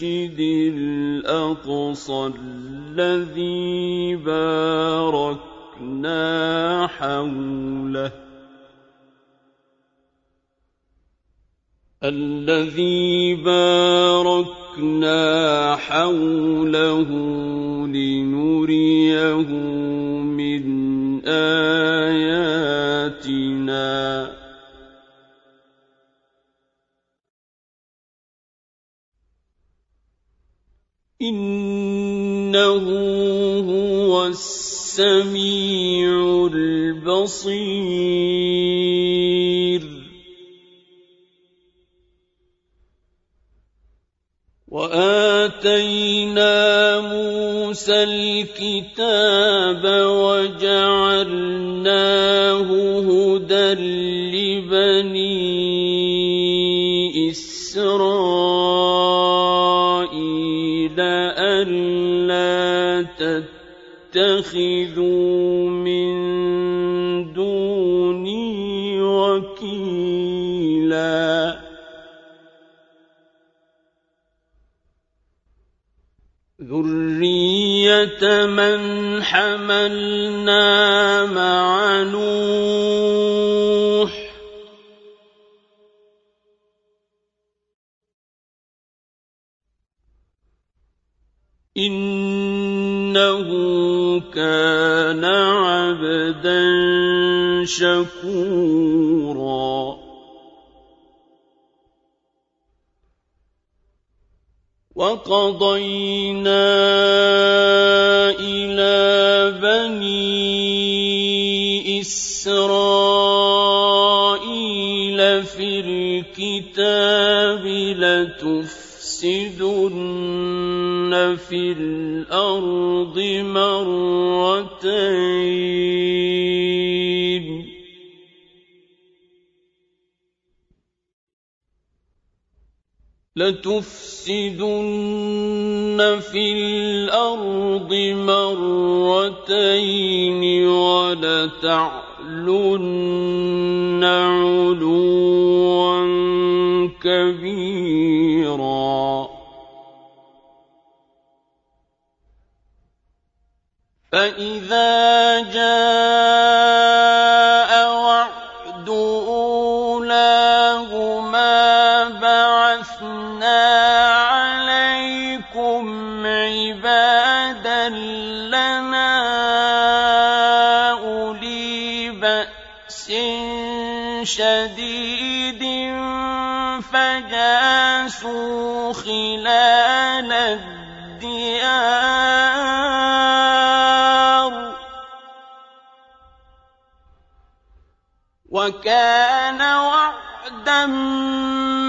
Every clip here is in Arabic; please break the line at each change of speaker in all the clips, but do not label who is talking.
الأقصى الذي باركنا حوله. الذي باركنا حوله لنريه من آياتنا. إنه هو السميع البصير. وآتينا موسى الكتاب وجعلناه هدى لبني اسرائيل الا تتخذوا من دوني وكيلا. ذرية من حملنا مع نوح إنه كان عبدا شكورا. وقضينا إلى بني إسرائيل في الكتاب لتفسدن في الأرض مرتين. لتفسدن في الأرض مرتين ولتعلن علوا كبيرا. فاذا جاء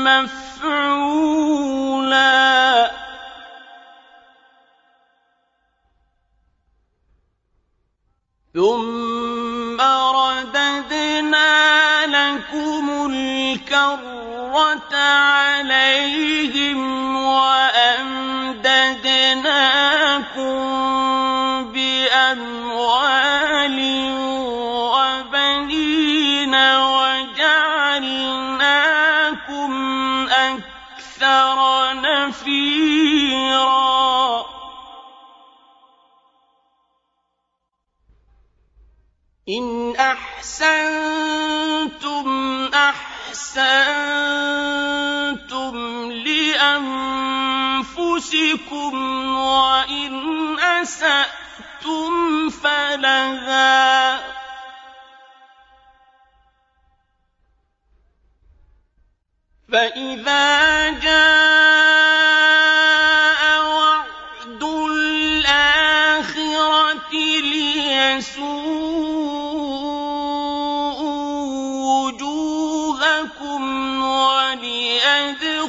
مفعولا. ثم رددنا لكم الكرة عليهم إن أحسنتم أحسنتم لأنفسكم وإن أسأتم فلها فإذا جاء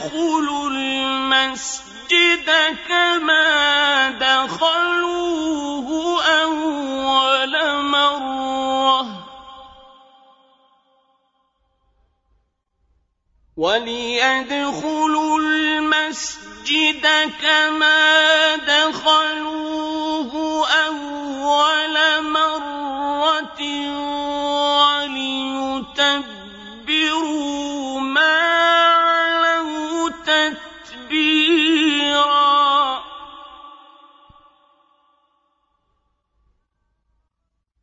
ادخلوا المسجد كما دخلوه أول مرة. وليدخلوا المسجد كما دخلوه أول مرة وليتبعوا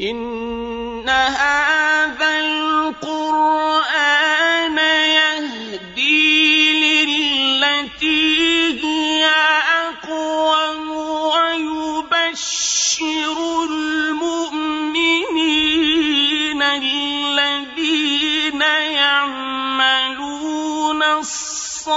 إِنَّ هَٰذَا الْقُرْآنَ يَهْدِي لِلَّتِي هِيَ أَقْوَمُ وَيُبَشِّرُ الْمُؤْمِنِينَ الَّذِينَ يَعْمَلُونَ الصَّالِحَاتِ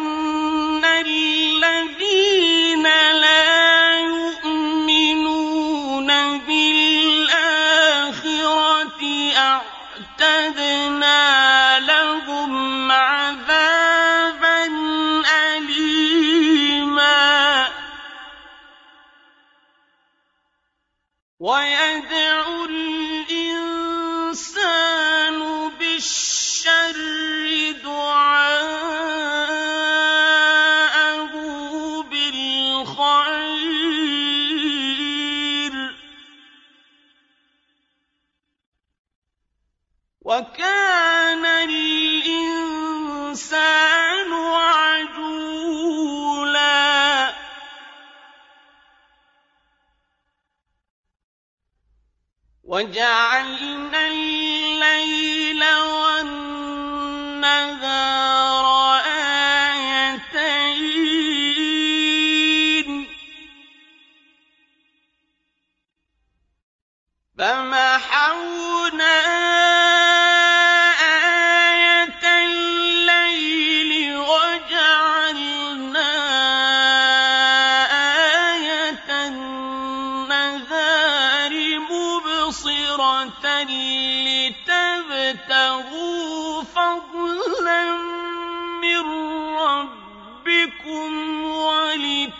وَجَعَلْنَا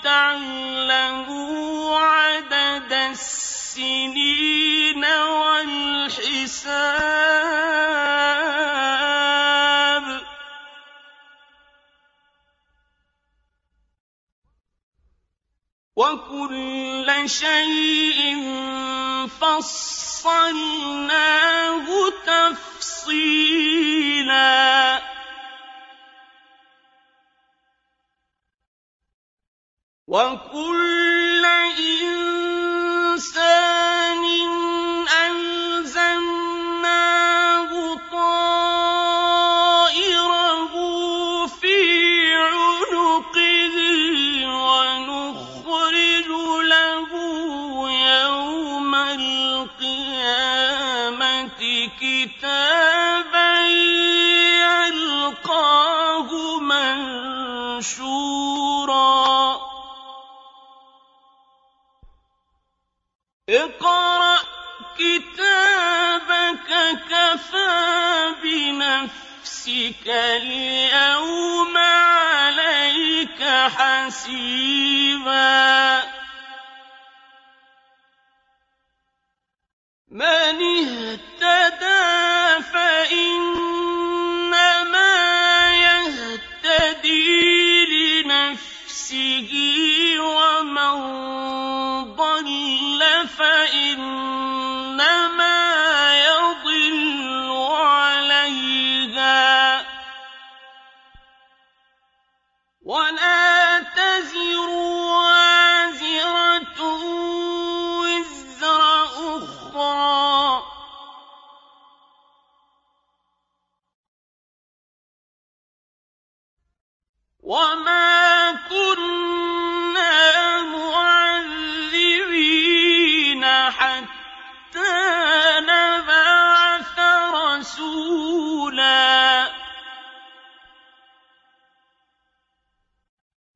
وَلِتَعْلَمُوا عَدَدَ السِّنِينَ وَالْحِسَابَ ۚ وَكُلَّ شَيْءٍ فَصَّلْنَاهُ تَفْصِيلًا وَكُلَّ إِنسَانٍ بِنَفْسِكَ الْيَوْمَ عَلَيْكَ حَسِيبًا. مَّنِ اهْتَدَىٰ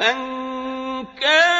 مَن كَانَ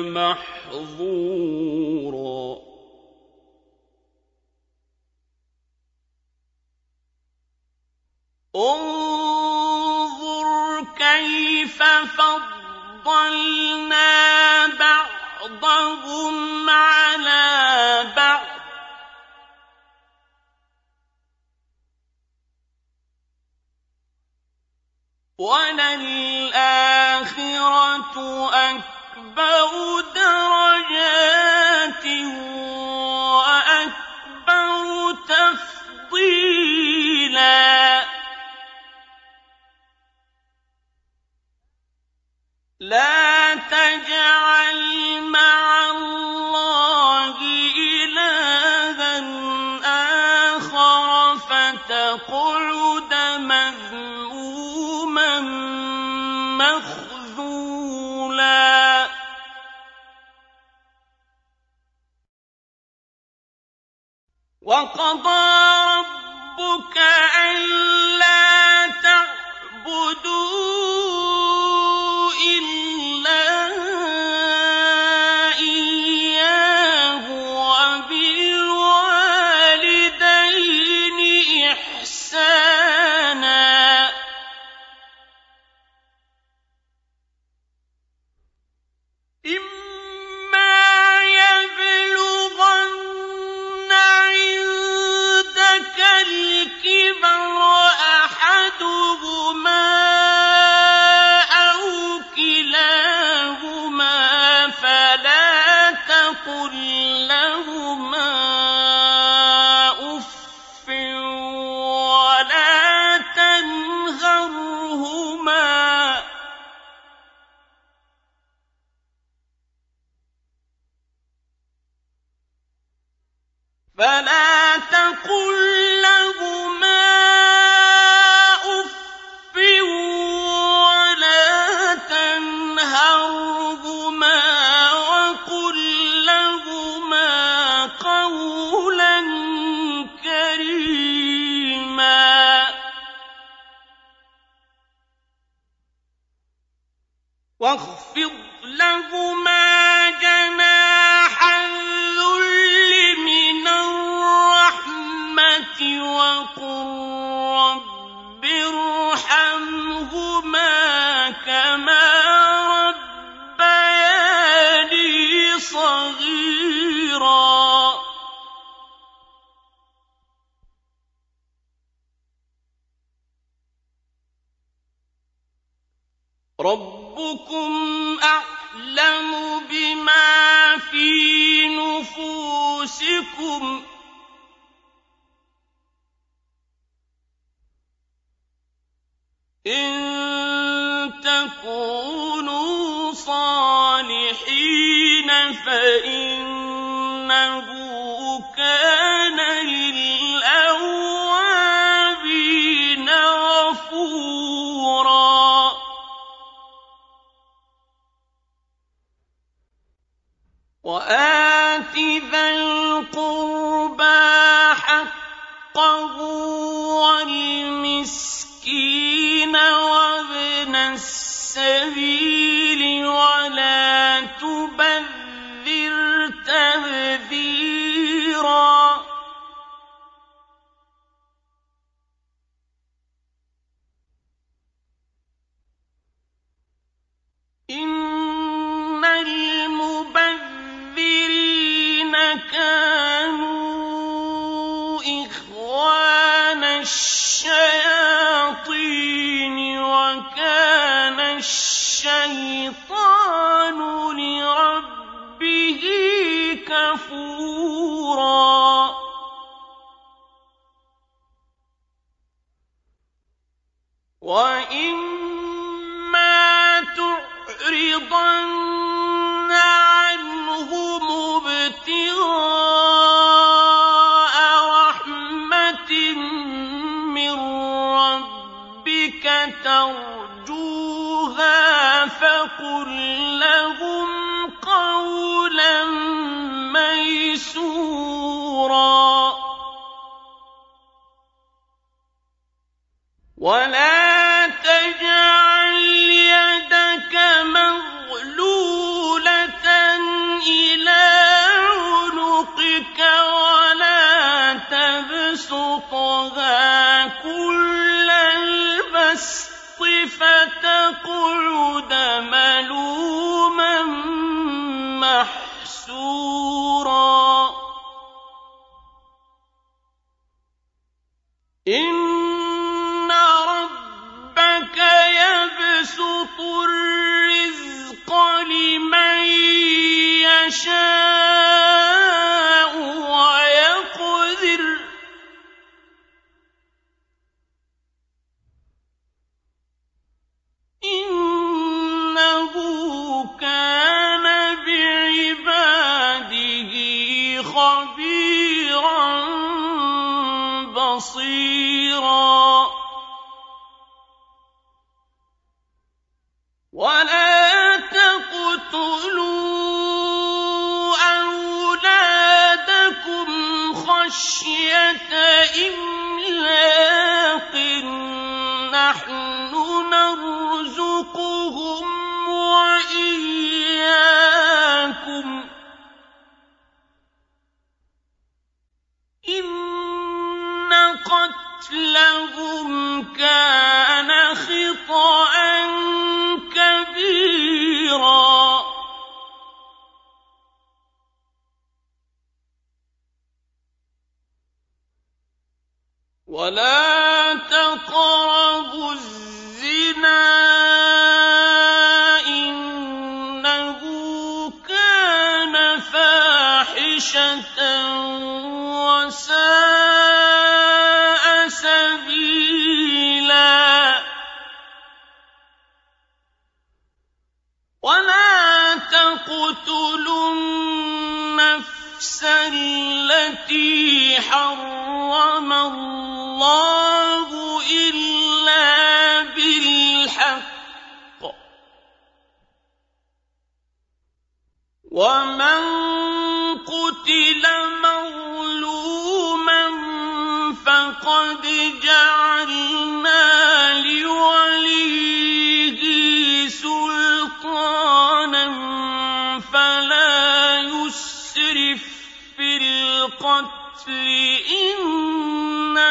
رَبِّكَ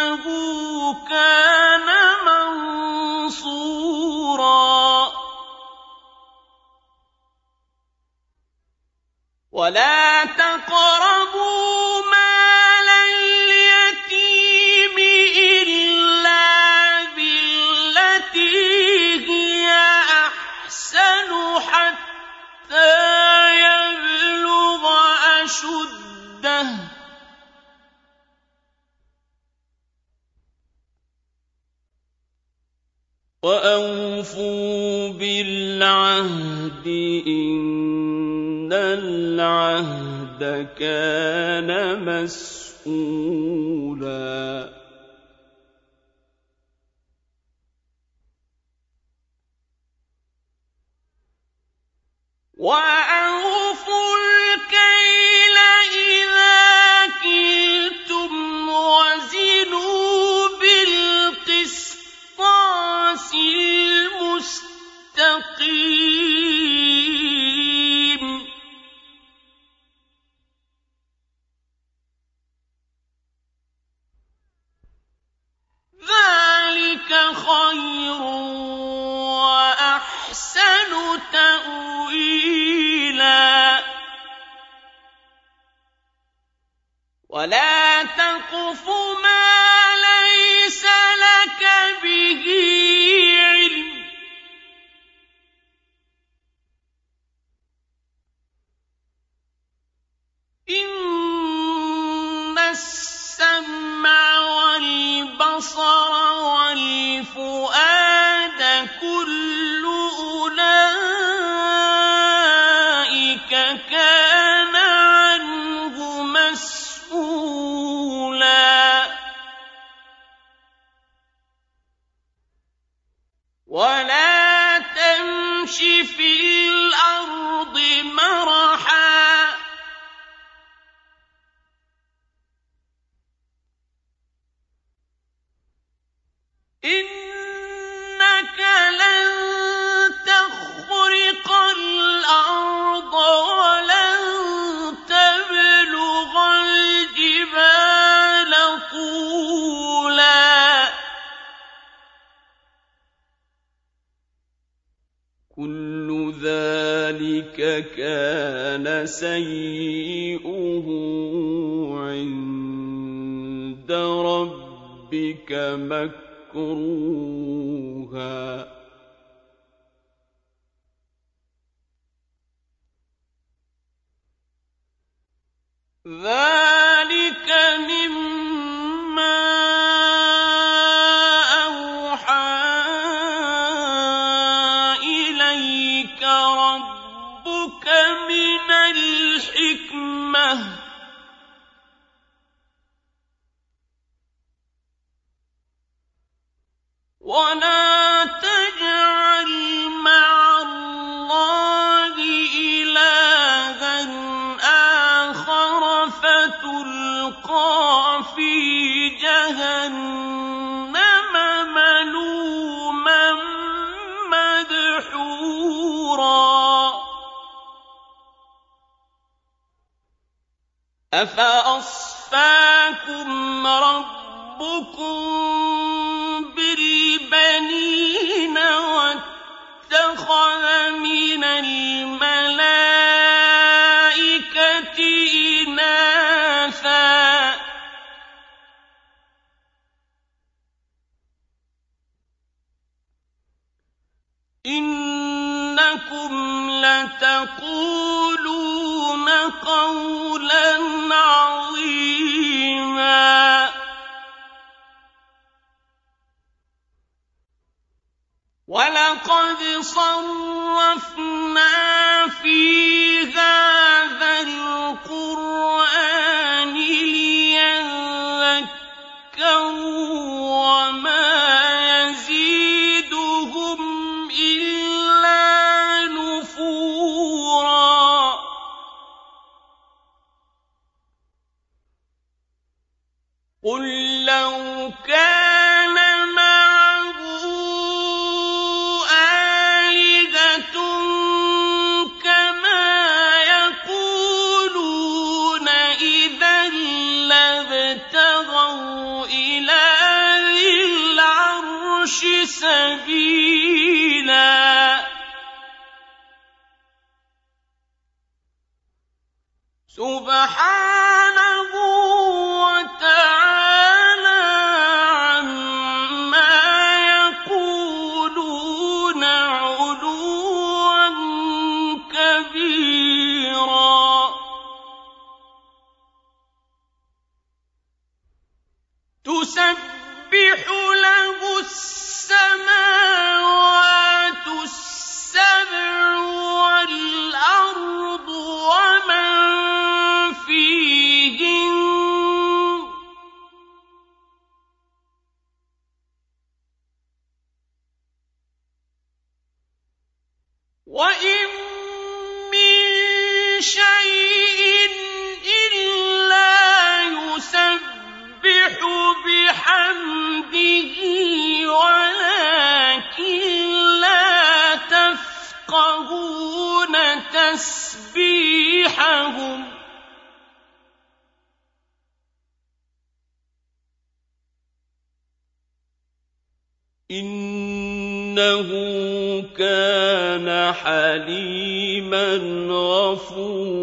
إنه كان كَانَ مَسْئُولًا وَلَقَدْ صَرَّفْنَا فِي هَٰذَا ريحهم إنه كان حليما غفورا.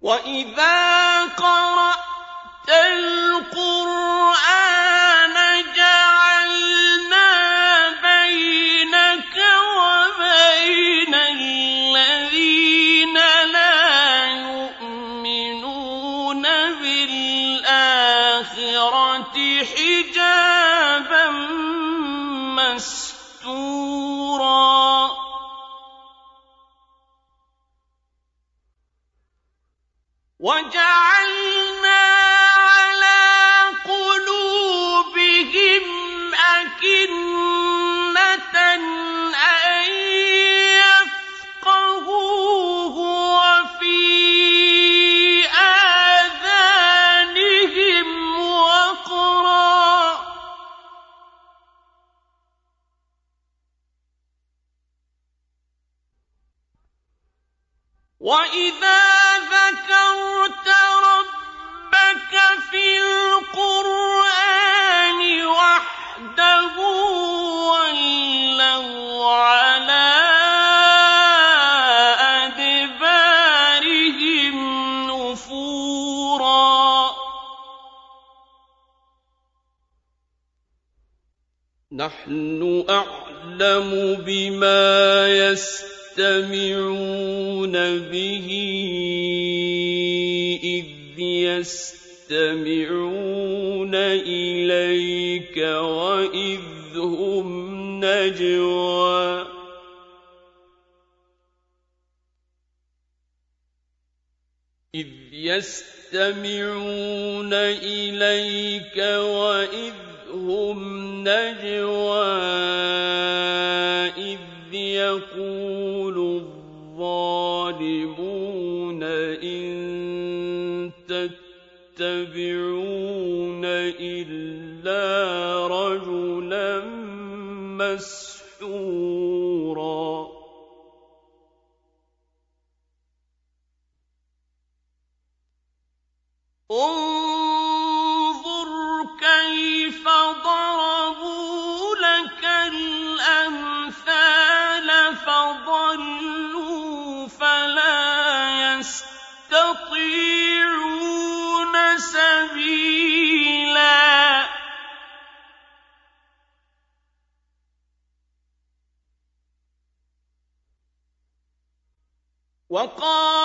وإذا قرأت القرآن نحن أعلم بما يستمعون به إذ يستمعون إليك وإذ هم نجوى. إذ يستمعون إليك وإذ إلا رجلا مسحورا الله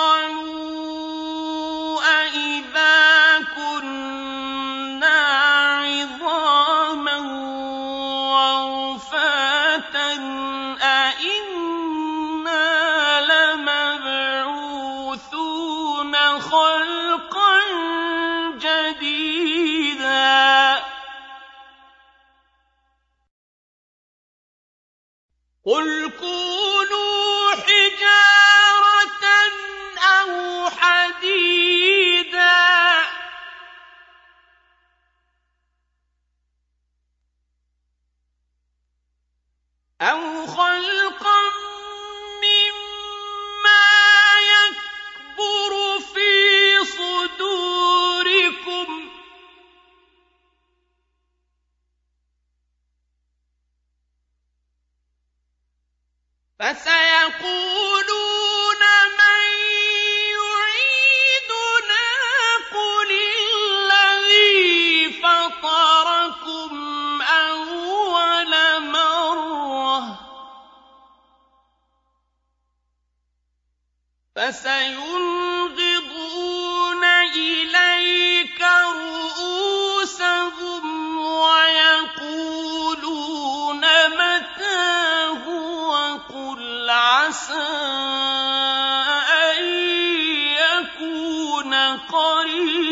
يَكُونَ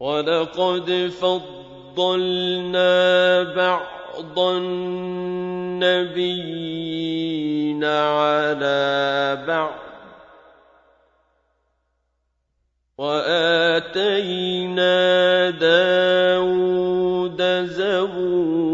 وَلَقَدْ فَضَّلْنَا بَعْضَ النَّبِيِّينَ عَلَىٰ بَعْضٍ ۖ وَآتَيْنَا دَاوُودَ زَبُورًا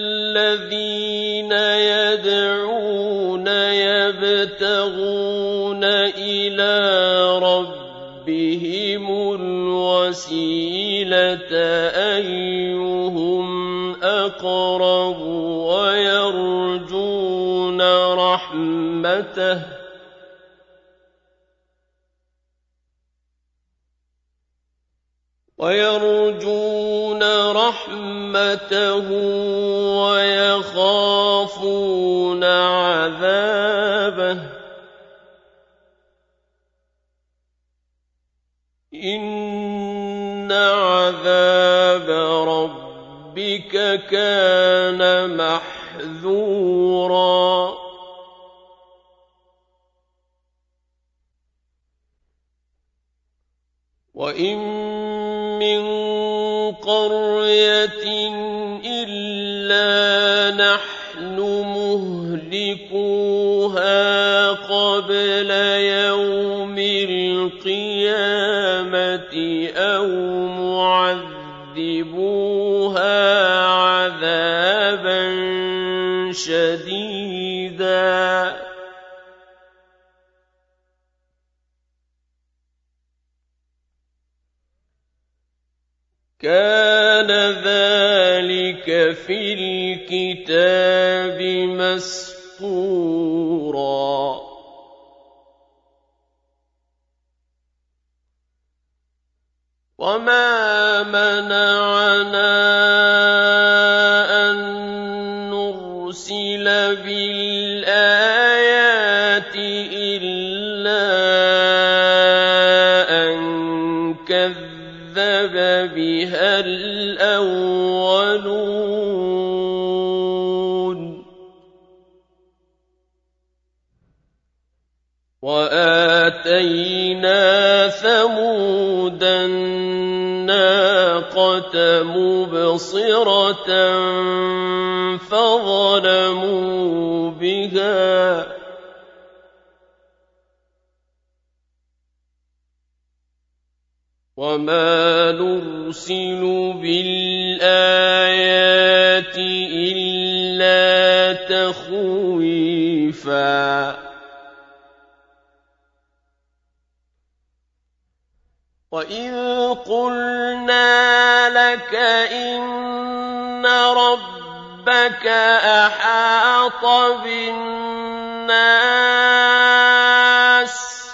الْوَسِيلَةَ أَيُّهُمْ أَقْرَبُ وَيَرْجُونَ رَحْمَتَهُ. وَيَخَافُونَ عَذَابَهُ ۚ. إِنَّ كَانَ مَحْذُورًا. وَإِن مِّن قَرْيَةٍ إِلَّا نَحْنُ مُهْلِكُوهَا قَبْلَ يَوْمِ الْقِيَامَةِ أَوْ مُعَذِّبُوهَا شديدا. كان ذلك في الكتاب مسطورا. وما منعنا مُبْصِرَةً فَظَلَمُوا بِهَا ۚ. وَمَا نُرْسِلُ بِالْآيَاتِ إِلَّا تَخْوِيفًا. وَإِذْ قُلْنَا لَكَ إِنَّ رَبَّكَ أَحَاطَ بِالنَّاسِ ۚ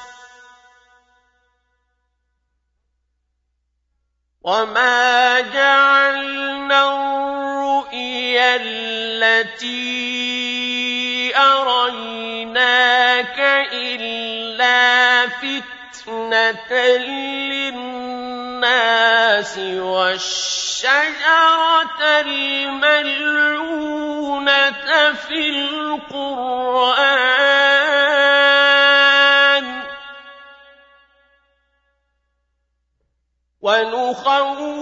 وَمَا جَعَلْنَا الرُّؤْيَا الَّتِي أَرَيْنَاكَ إِلَّا فِتْنَةً لِّلنَّاسِ وَالشَّجَرَةَ الْمَلْعُونَةَ فِي الْقُرْآنِ ۚ. وَنُخَوِّفُهُمْ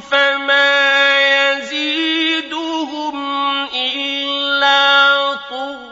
فَمَا يَزِيدُهُمْ إِلَّا طُغْيَانًا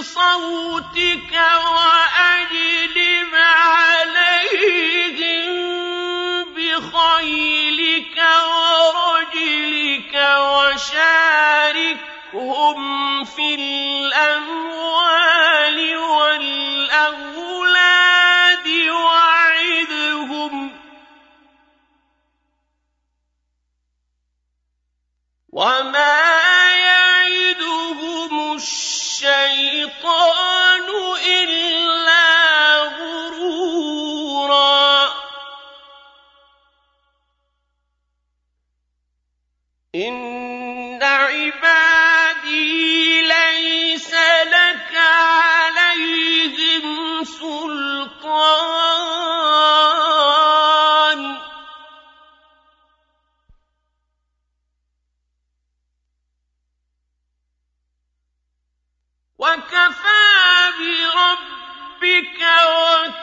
بِصَوْتِكَ وَأَجْلِبْ عَلَيْهِم بِخَيْلِكَ وَرَجِلِكَ وَشَارِكْهُمْ فِي الْأَمْوَالِ وَالْأَوْلَادِ وَعِدْهُمْ ۚ. وَمَا الشَّيْطَانُ إِلَّا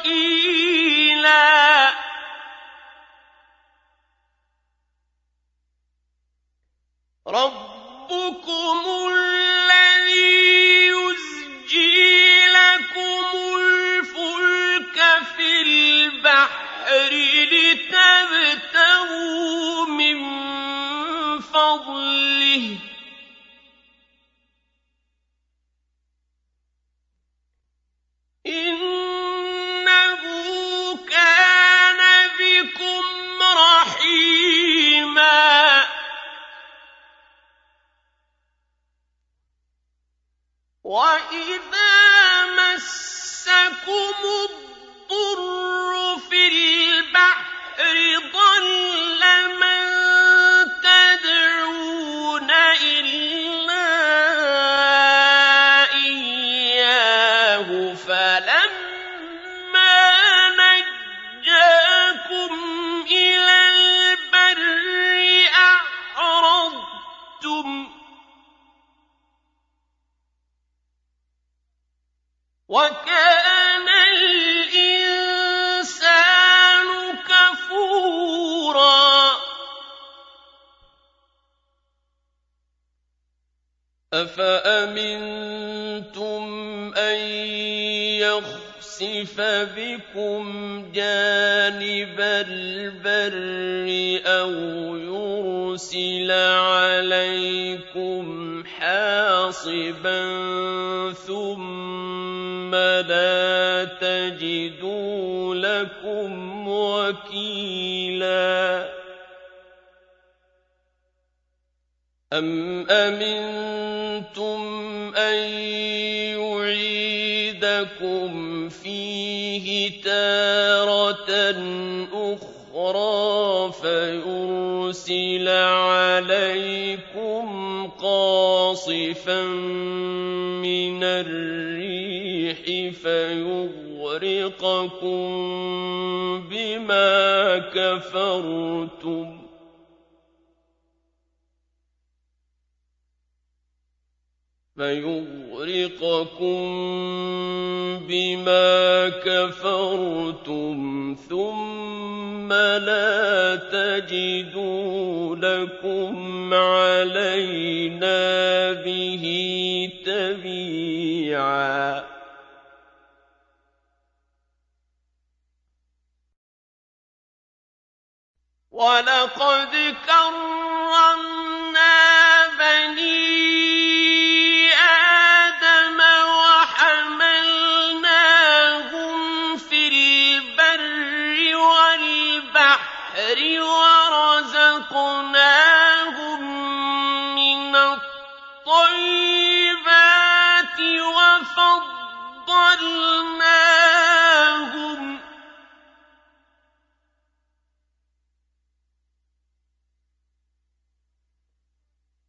وَكِيلًا. رَّبُّكُمُ الَّذِي وَإِذَا مَسَّكُمُ الضُّرُّ
أَفَأَمِنتُمْ أَن يَخْسِفَ بِكُمْ جَانِبَ الْبَرِّ أَوْ يُرْسِلَ عَلَيْكُمْ حَاصِبًا لَكُمْ وَكِيلًا. أَمْ أَمِنتُمْ أَن يُعِيدَكُمْ فِيهِ تَارَةً أُخْرَىٰ فَيُرْسِلَ عَلَيْكُمْ قَاصِفًا مِّنَ الرِّيحِ فَيُغْرِقَكُم بِمَا كَفَرْتُمْ فَيُغْرِقَكُم بِمَا كَفَرْتُمْ ثُمَّ لَا تَجِدُوا لَكُمْ عَلَيْنَا بِهِ تَبِيعًا
وَلَقَدْ كَرَّمْنَا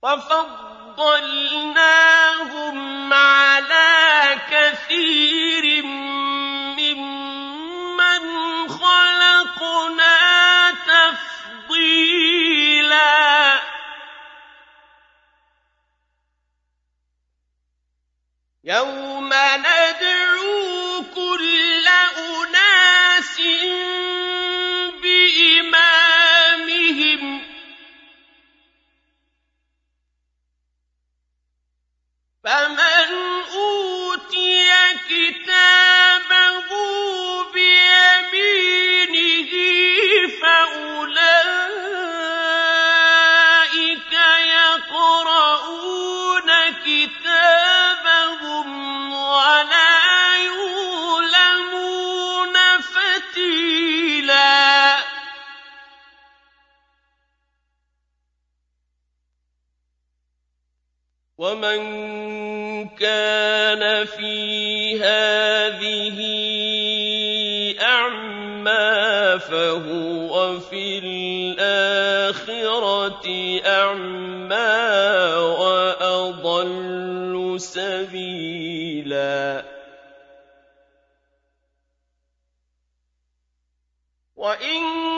وَفَضَّلْنَاهُمْ
فَهُوَ فِي الْآخِرَةِ أَعْمَىٰ وَأَضَلُّ سَبِيلًا
وَإِن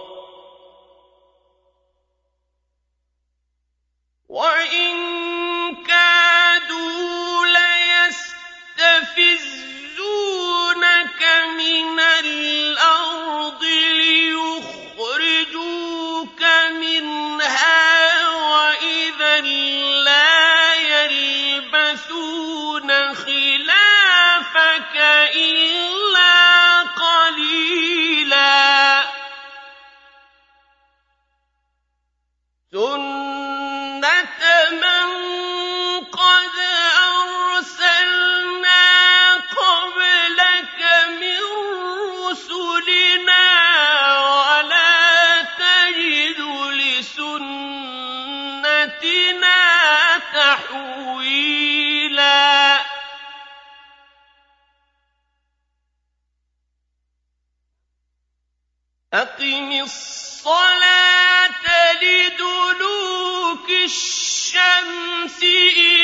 第一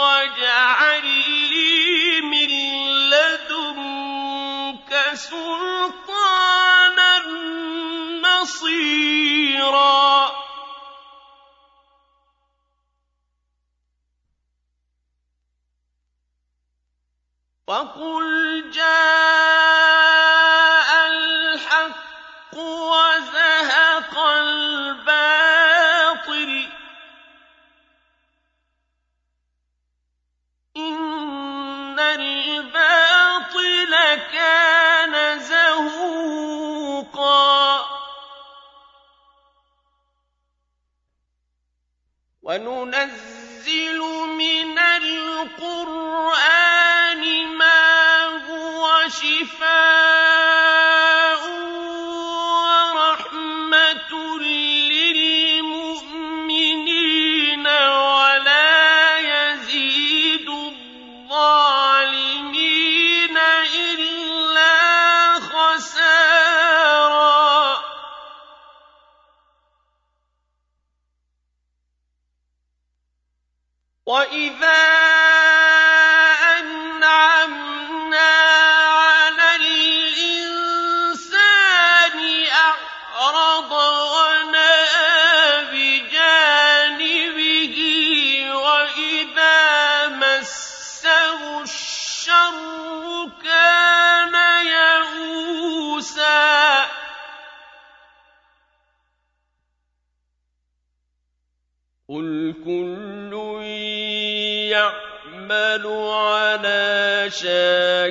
واجعل لي من لدنك سلطانا نصيرا وقل جاء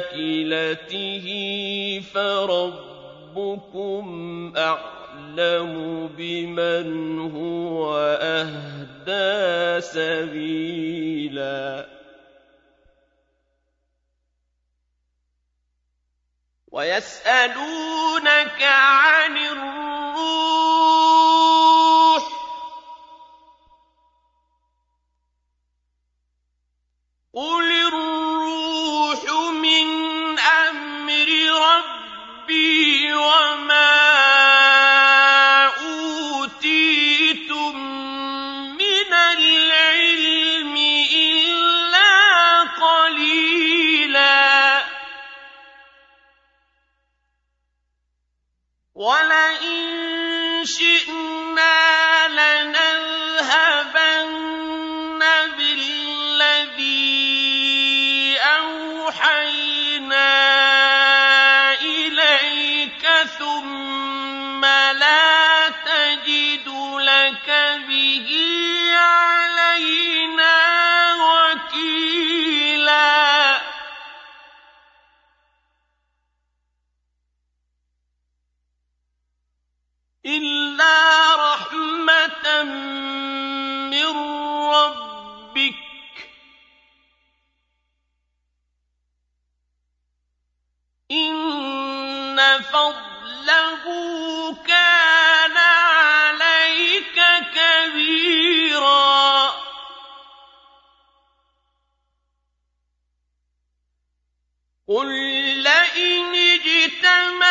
شَكِلَتِهِ فَرَبُّكُمْ أَعْلَمُ بِمَنْ هُوَ أَهْدَىٰ سَبِيلًا وَيَسْأَلُونَكَ عَنِ الرُّسُلِ قل لئن اجتمع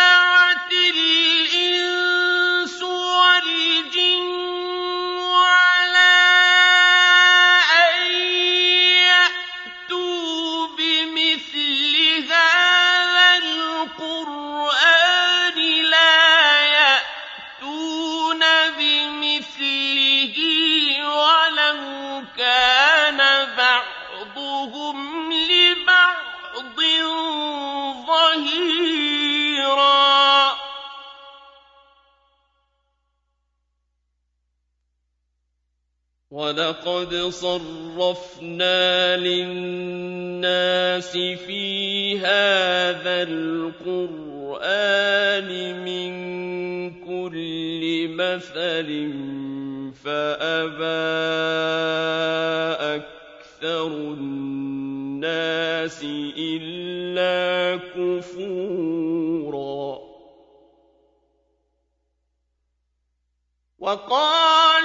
وَلَقَدْ صَرَّفْنَا لِلنَّاسِ فِي هَٰذَا الْقُرْآنِ مِن كُلِّ مَثَلٍ فَأَبَىٰ أَكْثَرُ النَّاسِ إِلَّا كُفُورًا. وَقَالُوا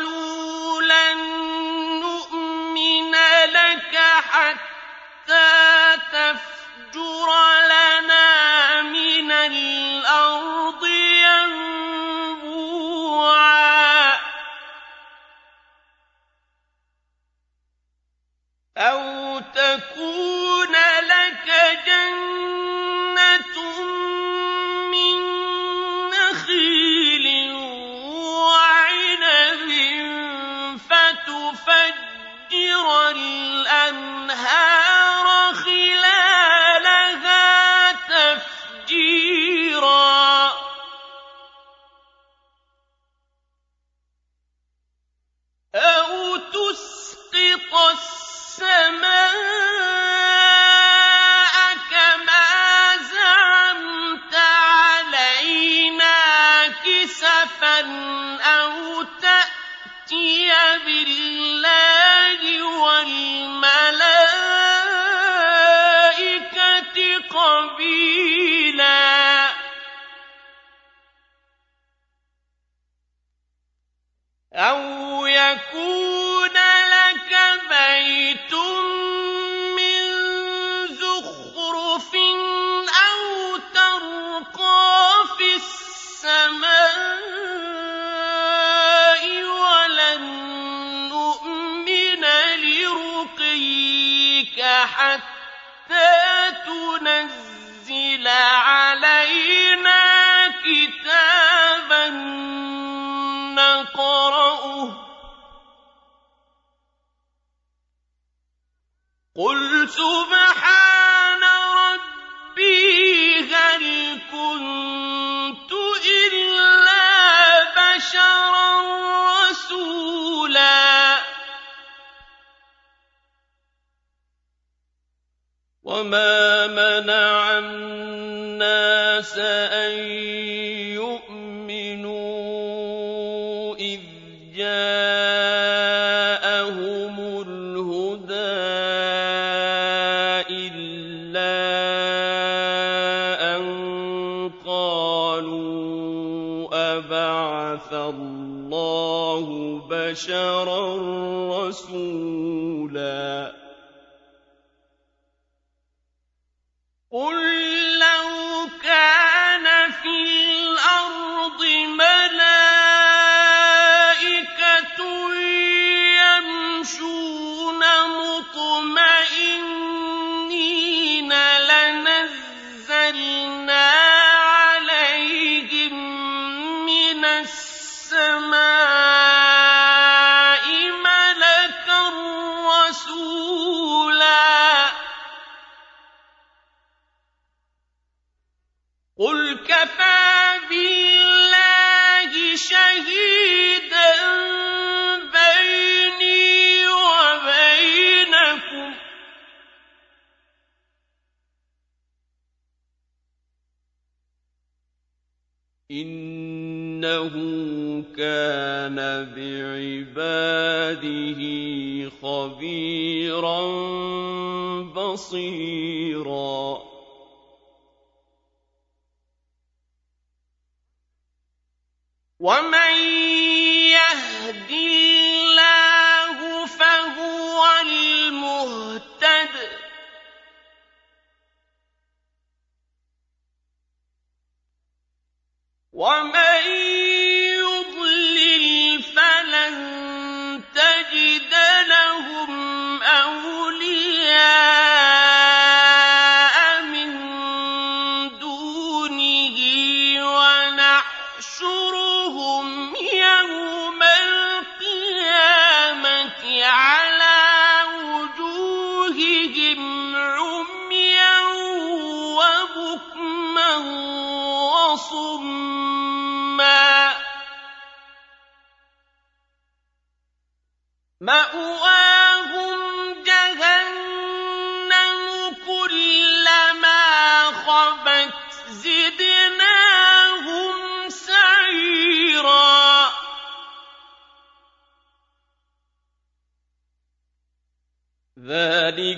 بِاللَّهِ وَالْمَلَائِكَةِ قَبِيلًا. أَوْ يَكُونَ سُبْحَانَ رَبِّي هَلْ كُنتُ إِلَّا بَشَرًا رَّسُولًا. وَمَا مَنَعَ النَّاسَ أَن بَشَرًا رَّسُولًا قل كفى بالله شهيدا بيني وبينكم انه كان بعباده خبيرا بصيرا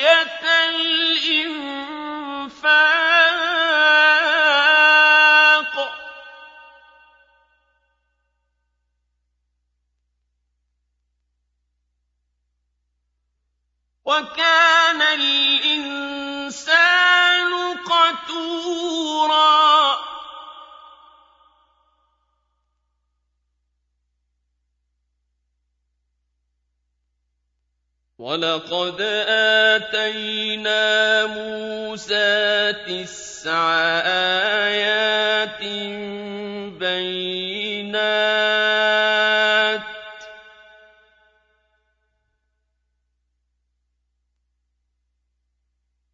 خَشْيَةَ
وَلَقَدْ آتَيْنَا مُوسَىٰ تِسْعَ آيَاتٍ بَيِّنَاتٍ ۖ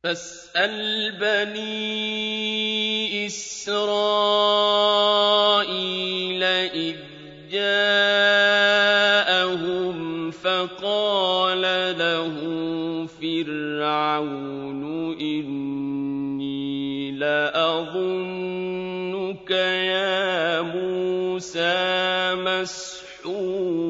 فَاسْأَلْ بَنِي إِسْرَائِيلَ إِذْ جَاءَهُمْ لَهُ فِرْعَوْنُ إِنِّي لَأَظُنُّكَ يَا مُوسَىٰ مَسْحُورًا